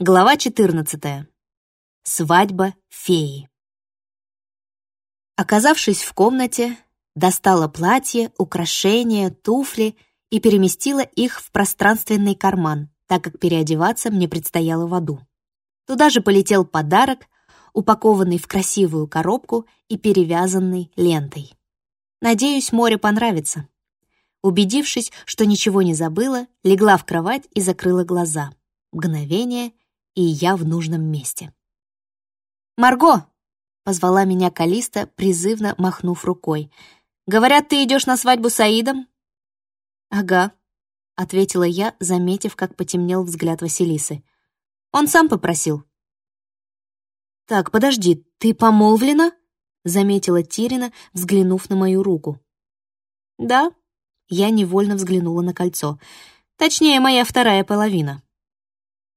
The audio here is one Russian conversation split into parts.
Глава 14. Свадьба феи. Оказавшись в комнате, достала платье, украшения, туфли и переместила их в пространственный карман, так как переодеваться мне предстояло в аду. Туда же полетел подарок, упакованный в красивую коробку и перевязанный лентой. Надеюсь, море понравится. Убедившись, что ничего не забыла, легла в кровать и закрыла глаза. Мгновение — и я в нужном месте. «Марго!» — позвала меня Калиста, призывно махнув рукой. «Говорят, ты идешь на свадьбу с Аидом?» «Ага», — ответила я, заметив, как потемнел взгляд Василисы. «Он сам попросил». «Так, подожди, ты помолвлена?» — заметила Тирина, взглянув на мою руку. «Да», — я невольно взглянула на кольцо. «Точнее, моя вторая половина».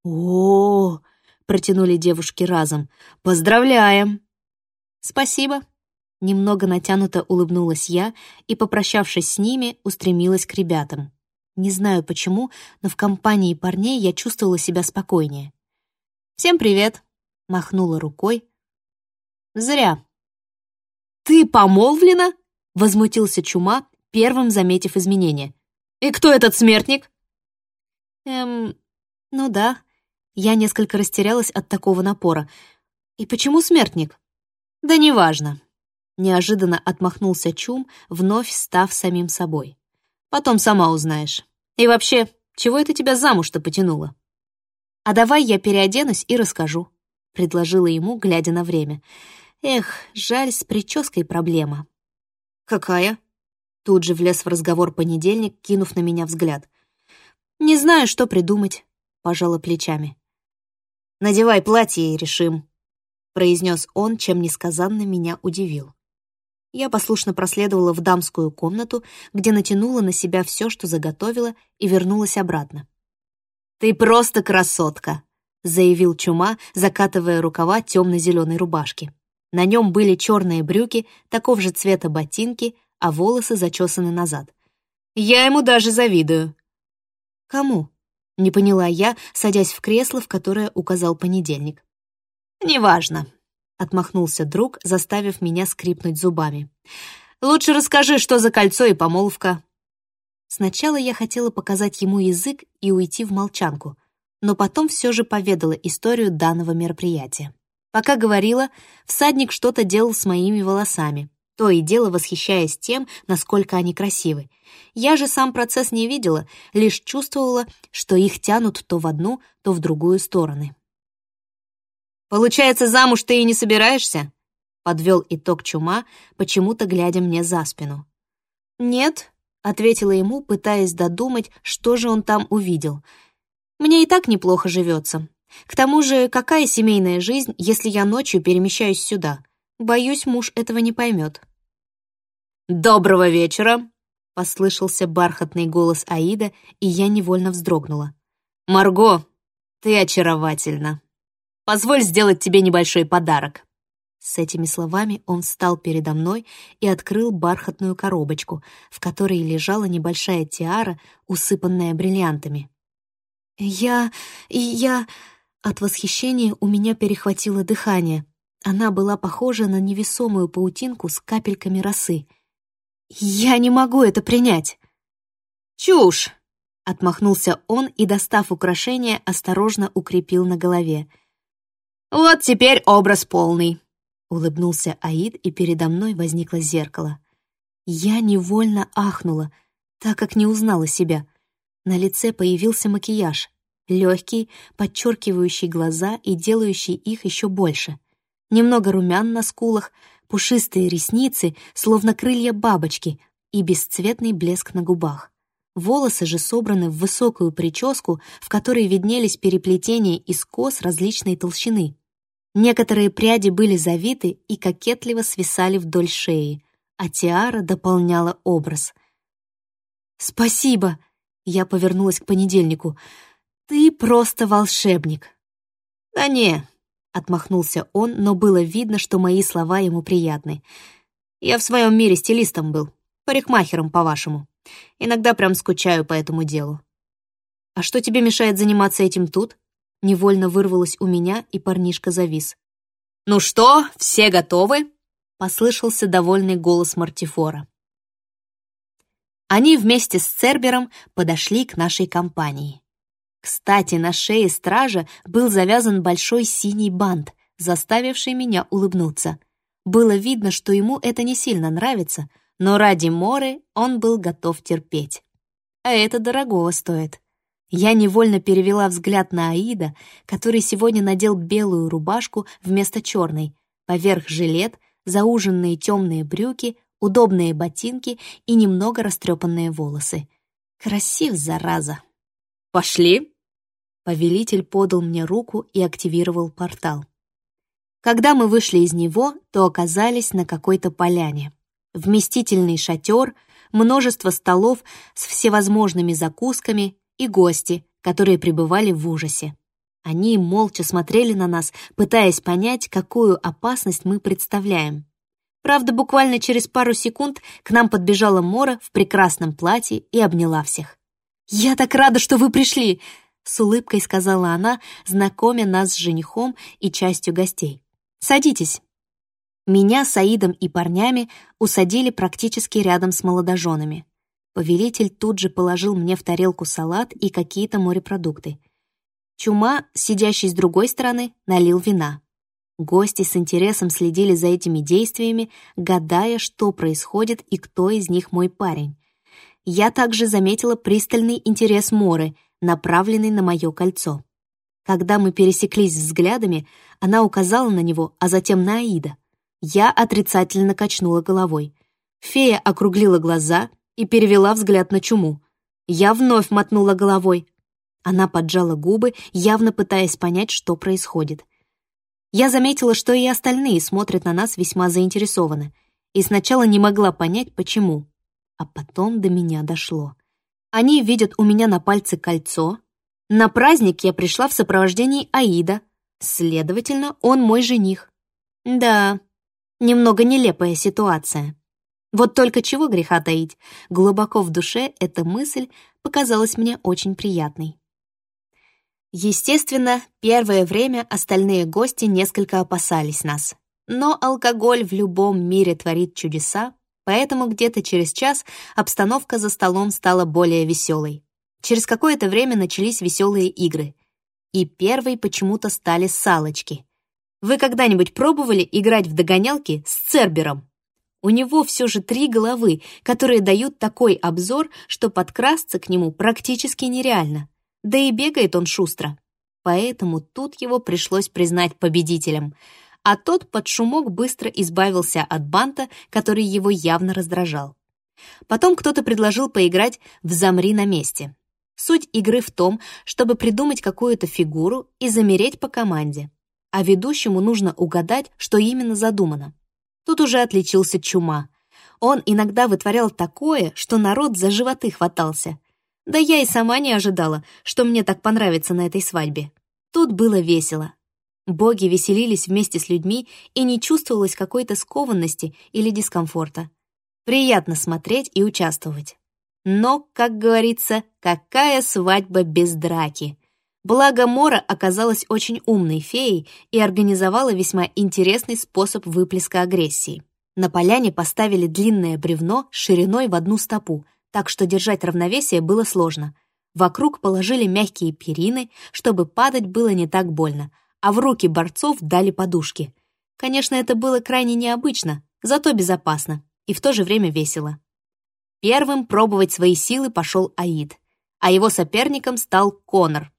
О, протянули девушки разом. Поздравляем. Спасибо. Немного натянуто улыбнулась я и, попрощавшись с ними, устремилась к ребятам. Не знаю почему, но в компании парней я чувствовала себя спокойнее. «Всем привет!» — махнула рукой. «Зря». «Ты помолвлена?» — возмутился Чума, первым заметив изменения. «И кто этот смертник?» «Эм, ну да, я несколько растерялась от такого напора. «И почему смертник?» «Да неважно». Неожиданно отмахнулся Чум, вновь став самим собой. «Потом сама узнаешь. И вообще, чего это тебя замуж-то потянуло?» «А давай я переоденусь и расскажу», — предложила ему, глядя на время. «Эх, жаль, с прической проблема». «Какая?» Тут же влез в разговор понедельник, кинув на меня взгляд. «Не знаю, что придумать», — пожала плечами. «Надевай платье и решим», — произнес он, чем несказанно меня удивил. Я послушно проследовала в дамскую комнату, где натянула на себя все, что заготовила, и вернулась обратно. «Ты просто красотка!» — заявил Чума, закатывая рукава темно-зеленой рубашки. На нем были черные брюки, такого же цвета ботинки, а волосы зачесаны назад. «Я ему даже завидую». «Кому?» Не поняла я, садясь в кресло, в которое указал понедельник. «Неважно», — отмахнулся друг, заставив меня скрипнуть зубами. «Лучше расскажи, что за кольцо и помолвка». Сначала я хотела показать ему язык и уйти в молчанку, но потом все же поведала историю данного мероприятия. Пока говорила, всадник что-то делал с моими волосами, то и дело восхищаясь тем, насколько они красивы. Я же сам процесс не видела, лишь чувствовала, что их тянут то в одну, то в другую стороны. «Получается, замуж ты и не собираешься?» — подвел итог чума, почему-то глядя мне за спину. «Нет», — ответила ему, пытаясь додумать, что же он там увидел. «Мне и так неплохо живется. К тому же, какая семейная жизнь, если я ночью перемещаюсь сюда? Боюсь, муж этого не поймет». «Доброго вечера!» — послышался бархатный голос Аида, и я невольно вздрогнула. «Марго, ты очаровательна. Позволь сделать тебе небольшой подарок». С этими словами он встал передо мной и открыл бархатную коробочку, в которой лежала небольшая тиара, усыпанная бриллиантами. «Я... я...» От восхищения у меня перехватило дыхание. Она была похожа на невесомую паутинку с капельками росы — «Я не могу это принять!» «Чушь!» — отмахнулся он и, достав украшение, осторожно укрепил на голове. «Вот теперь образ полный!» — улыбнулся Аид, и передо мной возникло зеркало. Я невольно ахнула, так как не узнала себя. На лице появился макияж, легкий, подчеркивающий глаза и делающий их еще больше. Немного румян на скулах, пушистые ресницы, словно крылья бабочки, и бесцветный блеск на губах. Волосы же собраны в высокую прическу, в которой виднелись переплетения из кос различной толщины. Некоторые пряди были завиты и кокетливо свисали вдоль шеи, а тиара дополняла образ. «Спасибо!» — я повернулась к понедельнику. «Ты просто волшебник!» «Да не, — отмахнулся он, но было видно, что мои слова ему приятны. «Я в своем мире стилистом был, парикмахером, по-вашему. Иногда прям скучаю по этому делу». «А что тебе мешает заниматься этим тут?» Невольно вырвалось у меня, и парнишка завис. «Ну что, все готовы?» — послышался довольный голос Мартифора. Они вместе с Цербером подошли к нашей компании. Кстати, на шее стража был завязан большой синий бант, заставивший меня улыбнуться. Было видно, что ему это не сильно нравится, но ради Моры он был готов терпеть. А это дорогого стоит. Я невольно перевела взгляд на Аида, который сегодня надел белую рубашку вместо черной, поверх жилет, зауженные темные брюки, удобные ботинки и немного растрепанные волосы. Красив, зараза. «Пошли!» Повелитель подал мне руку и активировал портал. Когда мы вышли из него, то оказались на какой-то поляне. Вместительный шатер, множество столов с всевозможными закусками и гости, которые пребывали в ужасе. Они молча смотрели на нас, пытаясь понять, какую опасность мы представляем. Правда, буквально через пару секунд к нам подбежала Мора в прекрасном платье и обняла всех. «Я так рада, что вы пришли!» — с улыбкой сказала она, знакомя нас с женихом и частью гостей. «Садитесь». Меня с Аидом и парнями усадили практически рядом с молодоженами. Повелитель тут же положил мне в тарелку салат и какие-то морепродукты. Чума, сидящий с другой стороны, налил вина. Гости с интересом следили за этими действиями, гадая, что происходит и кто из них мой парень. Я также заметила пристальный интерес Моры, направленный на мое кольцо. Когда мы пересеклись взглядами, она указала на него, а затем на Аида. Я отрицательно качнула головой. Фея округлила глаза и перевела взгляд на чуму. Я вновь мотнула головой. Она поджала губы, явно пытаясь понять, что происходит. Я заметила, что и остальные смотрят на нас весьма заинтересованно, и сначала не могла понять, почему. А потом до меня дошло. Они видят у меня на пальце кольцо. На праздник я пришла в сопровождении Аида. Следовательно, он мой жених. Да, немного нелепая ситуация. Вот только чего греха таить, глубоко в душе эта мысль показалась мне очень приятной. Естественно, первое время остальные гости несколько опасались нас. Но алкоголь в любом мире творит чудеса, поэтому где-то через час обстановка за столом стала более веселой. Через какое-то время начались веселые игры. И первой почему-то стали салочки. Вы когда-нибудь пробовали играть в догонялки с Цербером? У него все же три головы, которые дают такой обзор, что подкрасться к нему практически нереально. Да и бегает он шустро. Поэтому тут его пришлось признать победителем. А тот под шумок быстро избавился от банта, который его явно раздражал. Потом кто-то предложил поиграть в «Замри на месте». Суть игры в том, чтобы придумать какую-то фигуру и замереть по команде. А ведущему нужно угадать, что именно задумано. Тут уже отличился Чума. Он иногда вытворял такое, что народ за животы хватался — да я и сама не ожидала, что мне так понравится на этой свадьбе. Тут было весело. Боги веселились вместе с людьми, и не чувствовалось какой-то скованности или дискомфорта. Приятно смотреть и участвовать. Но, как говорится, какая свадьба без драки? Благо Мора оказалась очень умной феей и организовала весьма интересный способ выплеска агрессии. На поляне поставили длинное бревно шириной в одну стопу, так что держать равновесие было сложно. Вокруг положили мягкие перины, чтобы падать было не так больно, а в руки борцов дали подушки. Конечно, это было крайне необычно, зато безопасно и в то же время весело. Первым пробовать свои силы пошел Аид, а его соперником стал Конор,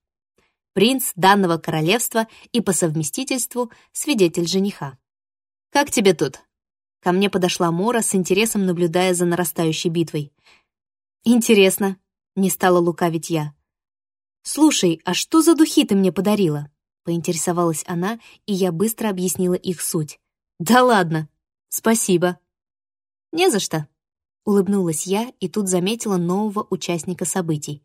принц данного королевства и по совместительству свидетель жениха. «Как тебе тут?» Ко мне подошла Мора с интересом, наблюдая за нарастающей битвой. «Интересно», — не стала лукавить я. «Слушай, а что за духи ты мне подарила?» — поинтересовалась она, и я быстро объяснила их суть. «Да ладно! Спасибо!» «Не за что!» — улыбнулась я и тут заметила нового участника событий.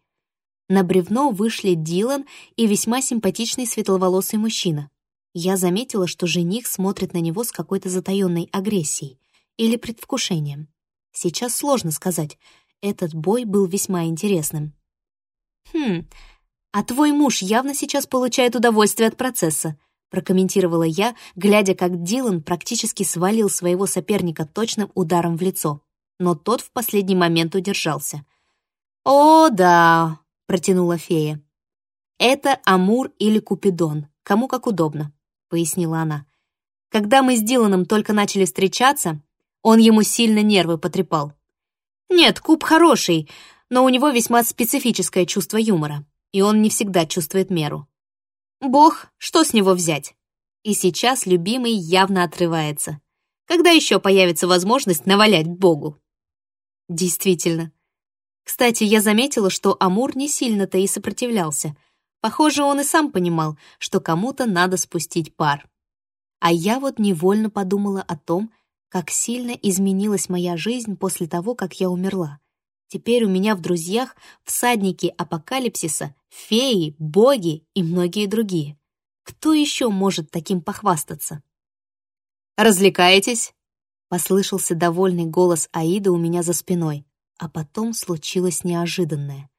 На бревно вышли Дилан и весьма симпатичный светловолосый мужчина. Я заметила, что жених смотрит на него с какой-то затаённой агрессией или предвкушением. Сейчас сложно сказать, этот бой был весьма интересным. «Хм, «А твой муж явно сейчас получает удовольствие от процесса», прокомментировала я, глядя, как Дилан практически свалил своего соперника точным ударом в лицо. Но тот в последний момент удержался. «О, да», — протянула фея. «Это Амур или Купидон, кому как удобно», — пояснила она. «Когда мы с Диланом только начали встречаться, он ему сильно нервы потрепал. Нет, Куб хороший, но у него весьма специфическое чувство юмора и он не всегда чувствует меру. Бог, что с него взять? И сейчас любимый явно отрывается. Когда еще появится возможность навалять Богу? Действительно. Кстати, я заметила, что Амур не сильно-то и сопротивлялся. Похоже, он и сам понимал, что кому-то надо спустить пар. А я вот невольно подумала о том, как сильно изменилась моя жизнь после того, как я умерла. Теперь у меня в друзьях всадники апокалипсиса, феи, боги и многие другие. Кто еще может таким похвастаться? «Развлекаетесь?» — послышался довольный голос Аида у меня за спиной, а потом случилось неожиданное.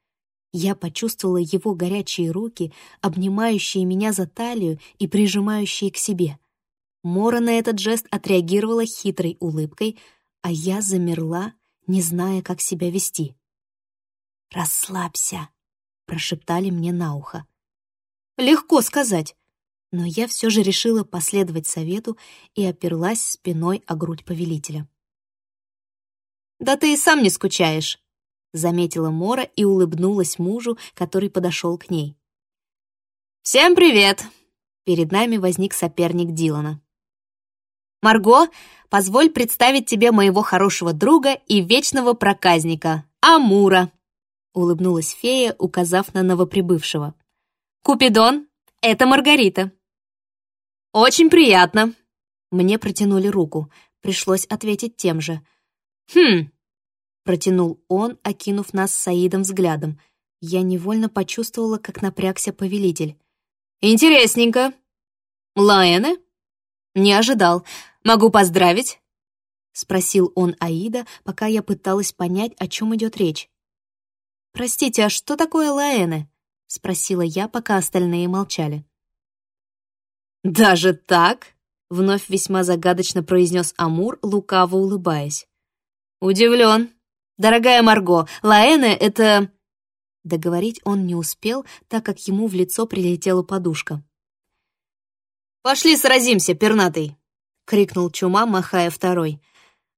Я почувствовала его горячие руки, обнимающие меня за талию и прижимающие к себе. Мора на этот жест отреагировала хитрой улыбкой, а я замерла, не зная, как себя вести. «Расслабься», — прошептали мне на ухо. Легко сказать, но я все же решила последовать совету и оперлась спиной о грудь повелителя. «Да ты и сам не скучаешь», — заметила Мора и улыбнулась мужу, который подошел к ней. «Всем привет!» Перед нами возник соперник Дилана. «Марго, позволь представить тебе моего хорошего друга и вечного проказника, Амура!» Улыбнулась фея, указав на новоприбывшего. «Купидон, это Маргарита!» «Очень приятно!» Мне протянули руку, пришлось ответить тем же. «Хм!» Протянул он, окинув нас с Саидом взглядом. Я невольно почувствовала, как напрягся повелитель. «Интересненько!» «Лаэне?» «Не ожидал. Могу поздравить?» — спросил он Аида, пока я пыталась понять, о чем идет речь. «Простите, а что такое Лаэне?» — спросила я, пока остальные молчали. «Даже так?» — вновь весьма загадочно произнес Амур, лукаво улыбаясь. «Удивлен. Дорогая Марго, Лаэне — это...» Договорить он не успел, так как ему в лицо прилетела подушка. «Пошли сразимся, пернатый!» — крикнул Чума, махая второй.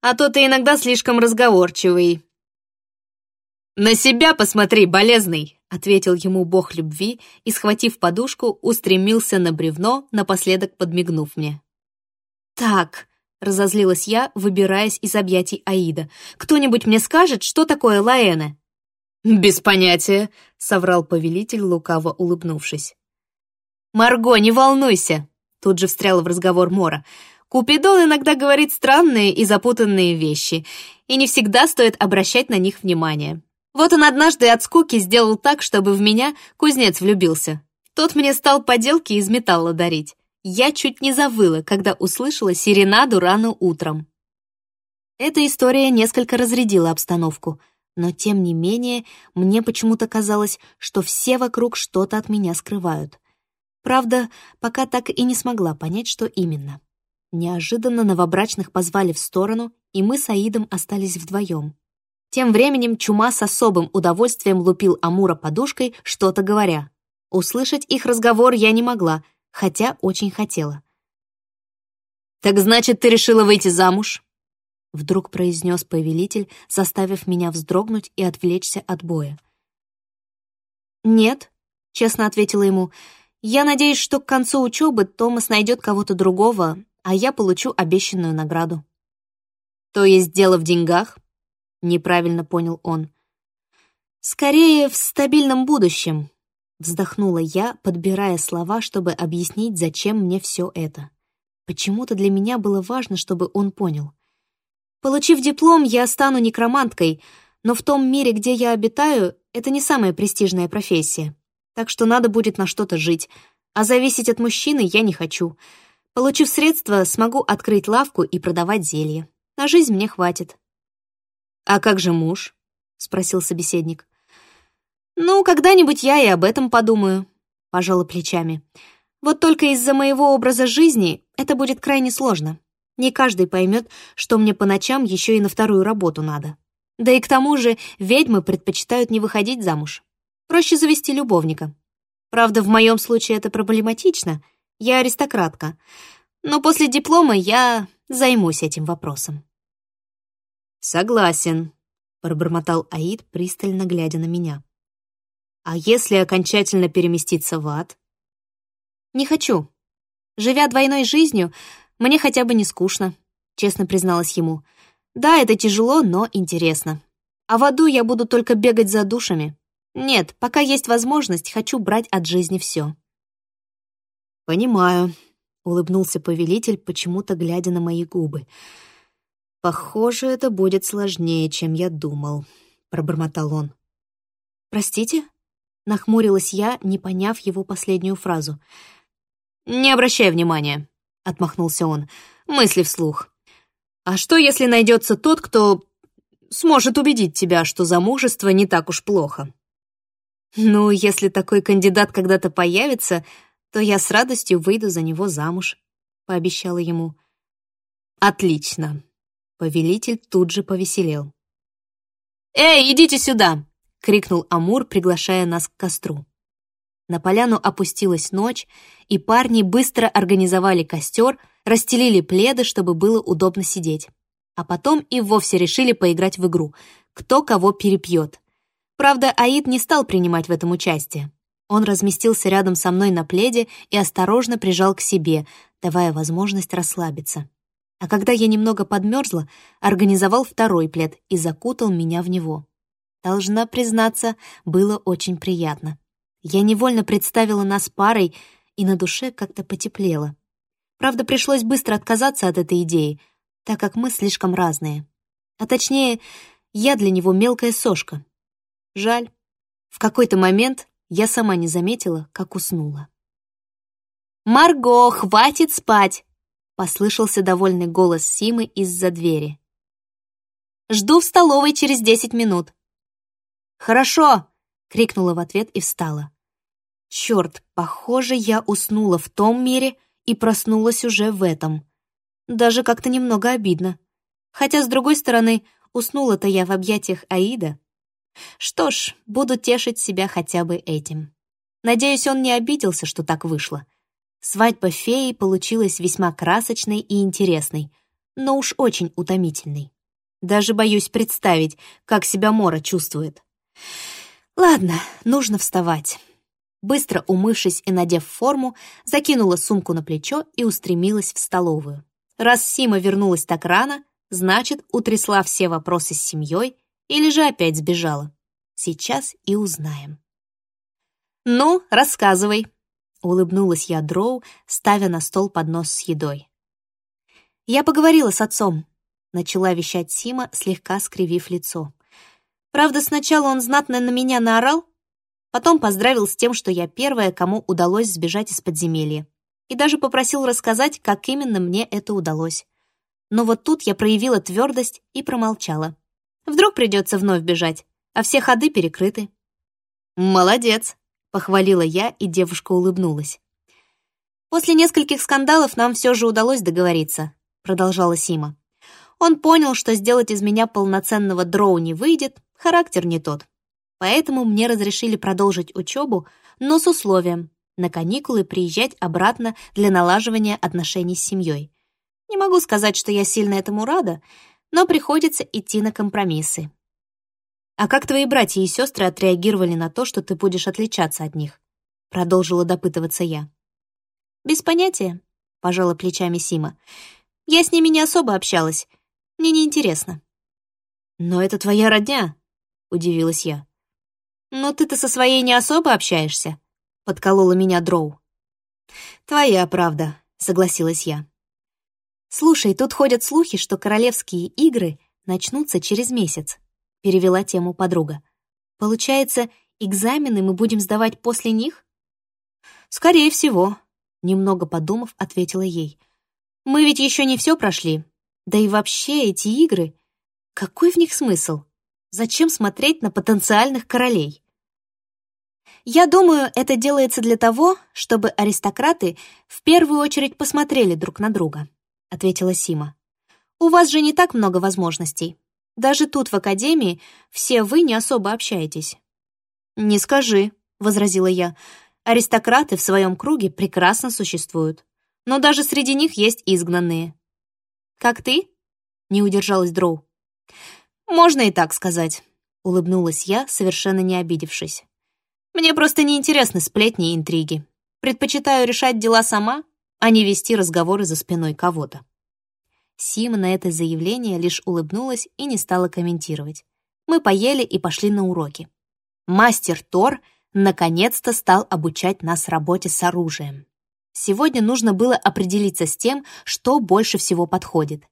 «А то ты иногда слишком разговорчивый». «На себя посмотри, болезный!» — ответил ему бог любви и, схватив подушку, устремился на бревно, напоследок подмигнув мне. «Так», — разозлилась я, выбираясь из объятий Аида, «кто-нибудь мне скажет, что такое Лаэна?» «Без понятия», — соврал повелитель, лукаво улыбнувшись. «Марго, не волнуйся!» Тут же встряла в разговор Мора. Купидон иногда говорит странные и запутанные вещи, и не всегда стоит обращать на них внимание. Вот он однажды от скуки сделал так, чтобы в меня кузнец влюбился. Тот мне стал поделки из металла дарить. Я чуть не завыла, когда услышала серенаду рано утром. Эта история несколько разрядила обстановку, но тем не менее мне почему-то казалось, что все вокруг что-то от меня скрывают. Правда, пока так и не смогла понять, что именно. Неожиданно новобрачных позвали в сторону, и мы с Аидом остались вдвоем. Тем временем Чума с особым удовольствием лупил Амура подушкой, что-то говоря. Услышать их разговор я не могла, хотя очень хотела. «Так значит, ты решила выйти замуж?» Вдруг произнес повелитель, заставив меня вздрогнуть и отвлечься от боя. «Нет», — честно ответила ему, — я надеюсь, что к концу учебы Томас найдет кого-то другого, а я получу обещанную награду. То есть дело в деньгах? Неправильно понял он. Скорее, в стабильном будущем, вздохнула я, подбирая слова, чтобы объяснить, зачем мне все это. Почему-то для меня было важно, чтобы он понял. Получив диплом, я стану некроманткой, но в том мире, где я обитаю, это не самая престижная профессия так что надо будет на что-то жить, а зависеть от мужчины я не хочу. Получив средства, смогу открыть лавку и продавать зелья. На жизнь мне хватит. «А как же муж?» — спросил собеседник. «Ну, когда-нибудь я и об этом подумаю», — пожала плечами. «Вот только из-за моего образа жизни это будет крайне сложно. Не каждый поймет, что мне по ночам еще и на вторую работу надо. Да и к тому же ведьмы предпочитают не выходить замуж. Проще завести любовника. Правда, в моем случае это проблематично. Я аристократка. Но после диплома я займусь этим вопросом. «Согласен», — пробормотал Аид, пристально глядя на меня. «А если окончательно переместиться в ад?» «Не хочу. Живя двойной жизнью, мне хотя бы не скучно», — честно призналась ему. «Да, это тяжело, но интересно. А в аду я буду только бегать за душами. Нет, пока есть возможность, хочу брать от жизни все». «Понимаю», — улыбнулся повелитель, почему-то глядя на мои губы. «Похоже, это будет сложнее, чем я думал», — пробормотал он. «Простите?» — нахмурилась я, не поняв его последнюю фразу. «Не обращай внимания», — отмахнулся он. «Мысли вслух. А что, если найдется тот, кто сможет убедить тебя, что замужество не так уж плохо?» «Ну, если такой кандидат когда-то появится, то я с радостью выйду за него замуж», — пообещала ему. «Отлично», Повелитель тут же повеселел. «Эй, идите сюда!» — крикнул Амур, приглашая нас к костру. На поляну опустилась ночь, и парни быстро организовали костер, расстелили пледы, чтобы было удобно сидеть. А потом и вовсе решили поиграть в игру «Кто кого перепьет». Правда, Аид не стал принимать в этом участие. Он разместился рядом со мной на пледе и осторожно прижал к себе, давая возможность расслабиться а когда я немного подмерзла, организовал второй плед и закутал меня в него. Должна признаться, было очень приятно. Я невольно представила нас парой, и на душе как-то потеплело. Правда, пришлось быстро отказаться от этой идеи, так как мы слишком разные. А точнее, я для него мелкая сошка. Жаль. В какой-то момент я сама не заметила, как уснула. «Марго, хватит спать!» Послышался довольный голос Симы из-за двери. «Жду в столовой через десять минут». «Хорошо!» — крикнула в ответ и встала. Черт, похоже, я уснула в том мире и проснулась уже в этом. Даже как-то немного обидно. Хотя, с другой стороны, уснула-то я в объятиях Аида. Что ж, буду тешить себя хотя бы этим. Надеюсь, он не обиделся, что так вышло. Свадьба феи получилась весьма красочной и интересной, но уж очень утомительной. Даже боюсь представить, как себя Мора чувствует. Ладно, нужно вставать. Быстро умывшись и надев форму, закинула сумку на плечо и устремилась в столовую. Раз Сима вернулась так рано, значит, утрясла все вопросы с семьей или же опять сбежала. Сейчас и узнаем. «Ну, рассказывай», Улыбнулась я Дроу, ставя на стол поднос с едой. «Я поговорила с отцом», — начала вещать Сима, слегка скривив лицо. «Правда, сначала он знатно на меня наорал, потом поздравил с тем, что я первая, кому удалось сбежать из подземелья, и даже попросил рассказать, как именно мне это удалось. Но вот тут я проявила твердость и промолчала. Вдруг придется вновь бежать, а все ходы перекрыты». «Молодец», Похвалила я, и девушка улыбнулась. «После нескольких скандалов нам все же удалось договориться», продолжала Сима. «Он понял, что сделать из меня полноценного дроу не выйдет, характер не тот. Поэтому мне разрешили продолжить учебу, но с условием на каникулы приезжать обратно для налаживания отношений с семьей. Не могу сказать, что я сильно этому рада, но приходится идти на компромиссы. «А как твои братья и сестры отреагировали на то, что ты будешь отличаться от них?» Продолжила допытываться я. «Без понятия», — пожала плечами Сима. «Я с ними не особо общалась. Мне неинтересно». «Но это твоя родня», — удивилась я. «Но ты-то со своей не особо общаешься», — подколола меня Дроу. «Твоя правда», — согласилась я. «Слушай, тут ходят слухи, что королевские игры начнутся через месяц перевела тему подруга. Получается, экзамены мы будем сдавать после них? Скорее всего, немного подумав, ответила ей. Мы ведь еще не все прошли. Да и вообще эти игры, какой в них смысл? Зачем смотреть на потенциальных королей? «Я думаю, это делается для того, чтобы аристократы в первую очередь посмотрели друг на друга», — ответила Сима. «У вас же не так много возможностей. Даже тут, в академии, все вы не особо общаетесь». «Не скажи», — возразила я. «Аристократы в своем круге прекрасно существуют. Но даже среди них есть изгнанные». «Как ты?» — не удержалась Дроу. «Можно и так сказать», — улыбнулась я, совершенно не обидевшись. Мне просто неинтересны сплетни и интриги. Предпочитаю решать дела сама, а не вести разговоры за спиной кого-то. Сима на это заявление лишь улыбнулась и не стала комментировать. Мы поели и пошли на уроки. Мастер Тор наконец-то стал обучать нас работе с оружием. Сегодня нужно было определиться с тем, что больше всего подходит.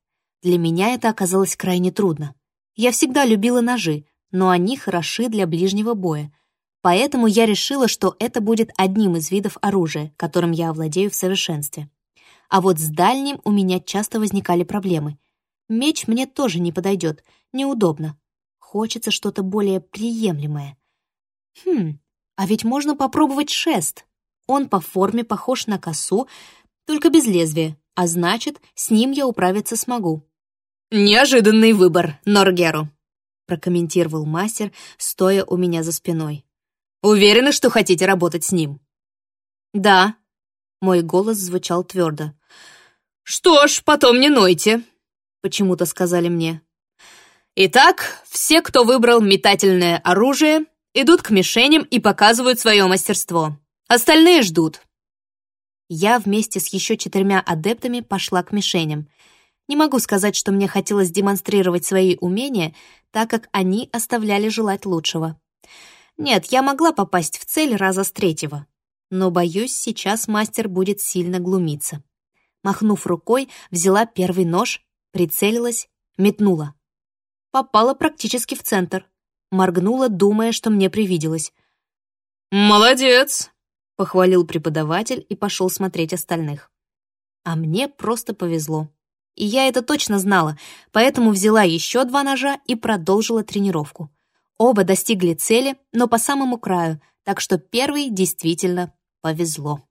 Для меня это оказалось крайне трудно. Я всегда любила ножи, но они хороши для ближнего боя, Поэтому я решила, что это будет одним из видов оружия, которым я овладею в совершенстве. А вот с дальним у меня часто возникали проблемы. Меч мне тоже не подойдет, неудобно. Хочется что-то более приемлемое. Хм, а ведь можно попробовать шест. Он по форме похож на косу, только без лезвия, а значит, с ним я управиться смогу. «Неожиданный выбор, Норгеру», прокомментировал мастер, стоя у меня за спиной. Уверены, что хотите работать с ним?» «Да», — мой голос звучал твердо. «Что ж, потом не нойте», — почему-то сказали мне. «Итак, все, кто выбрал метательное оружие, идут к мишеням и показывают свое мастерство. Остальные ждут». Я вместе с еще четырьмя адептами пошла к мишеням. Не могу сказать, что мне хотелось демонстрировать свои умения, так как они оставляли желать лучшего. Нет, я могла попасть в цель раза с третьего. Но, боюсь, сейчас мастер будет сильно глумиться. Махнув рукой, взяла первый нож, прицелилась, метнула. Попала практически в центр. Моргнула, думая, что мне привиделось. «Молодец!» — похвалил преподаватель и пошел смотреть остальных. А мне просто повезло. И я это точно знала, поэтому взяла еще два ножа и продолжила тренировку. Оба достигли цели, но по самому краю, так что первый действительно повезло.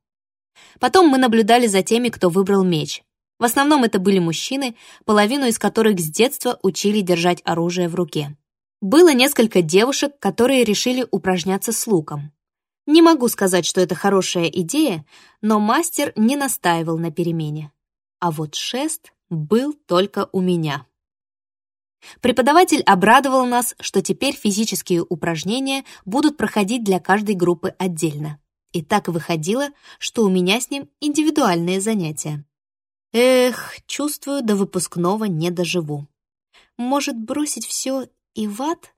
Потом мы наблюдали за теми, кто выбрал меч. В основном это были мужчины, половину из которых с детства учили держать оружие в руке. Было несколько девушек, которые решили упражняться с луком. Не могу сказать, что это хорошая идея, но мастер не настаивал на перемене. А вот шест был только у меня. Преподаватель обрадовал нас, что теперь физические упражнения будут проходить для каждой группы отдельно. И так выходило, что у меня с ним индивидуальные занятия. Эх, чувствую, до выпускного не доживу. Может, бросить все и в ад?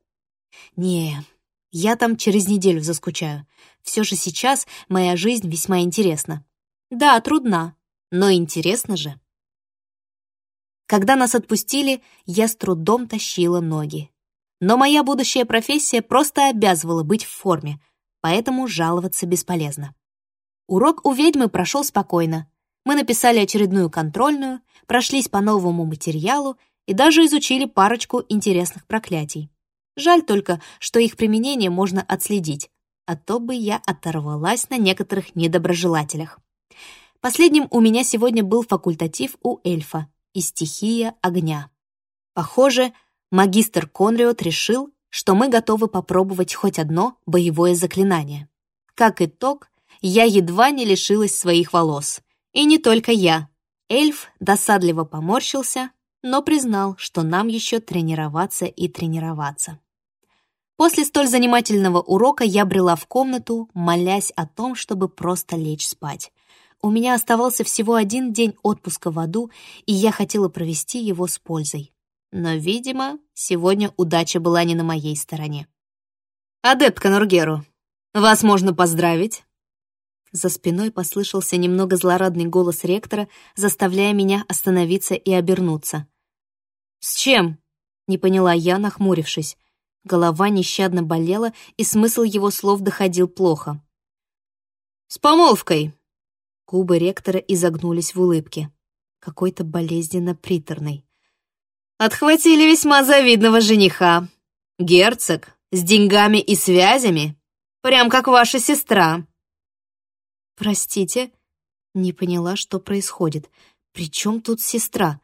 Не, я там через неделю заскучаю. Все же сейчас моя жизнь весьма интересна. Да, трудна, но интересно же. Когда нас отпустили, я с трудом тащила ноги. Но моя будущая профессия просто обязывала быть в форме, поэтому жаловаться бесполезно. Урок у ведьмы прошел спокойно. Мы написали очередную контрольную, прошлись по новому материалу и даже изучили парочку интересных проклятий. Жаль только, что их применение можно отследить, а то бы я оторвалась на некоторых недоброжелателях. Последним у меня сегодня был факультатив у эльфа, и стихия огня. Похоже, магистр Конриот решил, что мы готовы попробовать хоть одно боевое заклинание. Как итог, я едва не лишилась своих волос. И не только я. Эльф досадливо поморщился, но признал, что нам еще тренироваться и тренироваться. После столь занимательного урока я брела в комнату, молясь о том, чтобы просто лечь спать. У меня оставался всего один день отпуска в аду, и я хотела провести его с пользой. Но, видимо, сегодня удача была не на моей стороне. «Адепт Нургеру, вас можно поздравить?» За спиной послышался немного злорадный голос ректора, заставляя меня остановиться и обернуться. «С чем?» — не поняла я, нахмурившись. Голова нещадно болела, и смысл его слов доходил плохо. «С помолвкой!» Губы ректора изогнулись в улыбке, какой-то болезненно приторной. «Отхватили весьма завидного жениха. Герцог, с деньгами и связями. Прям как ваша сестра». «Простите?» Не поняла, что происходит. «При чем тут сестра?»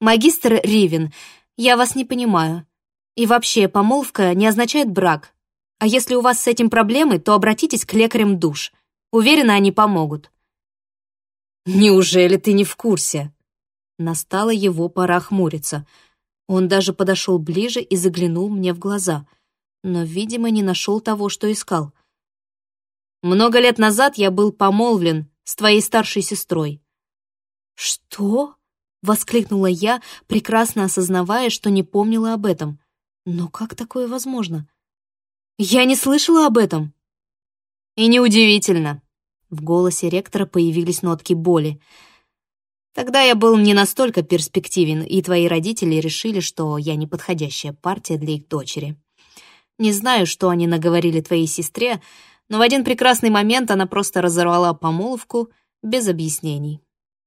«Магистр Ривен, я вас не понимаю. И вообще, помолвка не означает брак. А если у вас с этим проблемы, то обратитесь к лекарям душ. Уверена, они помогут». «Неужели ты не в курсе?» Настала его пора хмуриться. Он даже подошел ближе и заглянул мне в глаза, но, видимо, не нашел того, что искал. «Много лет назад я был помолвлен с твоей старшей сестрой». «Что?» — воскликнула я, прекрасно осознавая, что не помнила об этом. «Но как такое возможно?» «Я не слышала об этом!» «И неудивительно!» В голосе ректора появились нотки боли — Тогда я был не настолько перспективен, и твои родители решили, что я неподходящая партия для их дочери. Не знаю, что они наговорили твоей сестре, но в один прекрасный момент она просто разорвала помолвку без объяснений.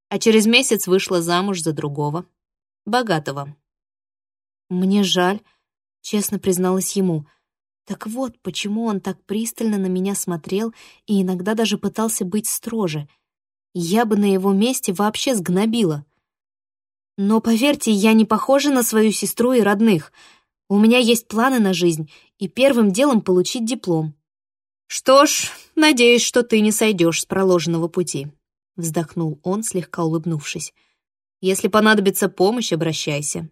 А через месяц вышла замуж за другого, богатого. «Мне жаль», — честно призналась ему. Так вот, почему он так пристально на меня смотрел и иногда даже пытался быть строже — я бы на его месте вообще сгнобила. Но поверьте, я не похожа на свою сестру и родных. У меня есть планы на жизнь, и первым делом получить диплом. Что ж, надеюсь, что ты не сойдешь с проложенного пути, вздохнул он, слегка улыбнувшись. Если понадобится помощь, обращайся.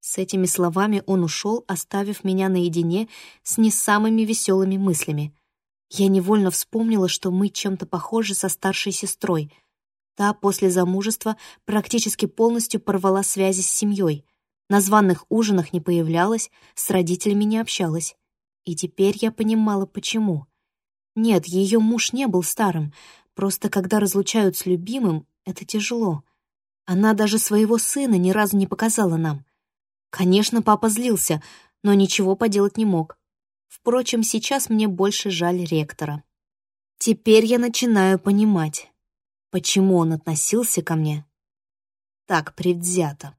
С этими словами он ушел, оставив меня наедине с не самыми веселыми мыслями — я невольно вспомнила, что мы чем-то похожи со старшей сестрой. Та после замужества практически полностью порвала связи с семьей. На званных ужинах не появлялась, с родителями не общалась. И теперь я понимала, почему. Нет, ее муж не был старым, просто когда разлучают с любимым, это тяжело. Она даже своего сына ни разу не показала нам. Конечно, папа злился, но ничего поделать не мог. Впрочем, сейчас мне больше жаль ректора. Теперь я начинаю понимать, почему он относился ко мне так предвзято.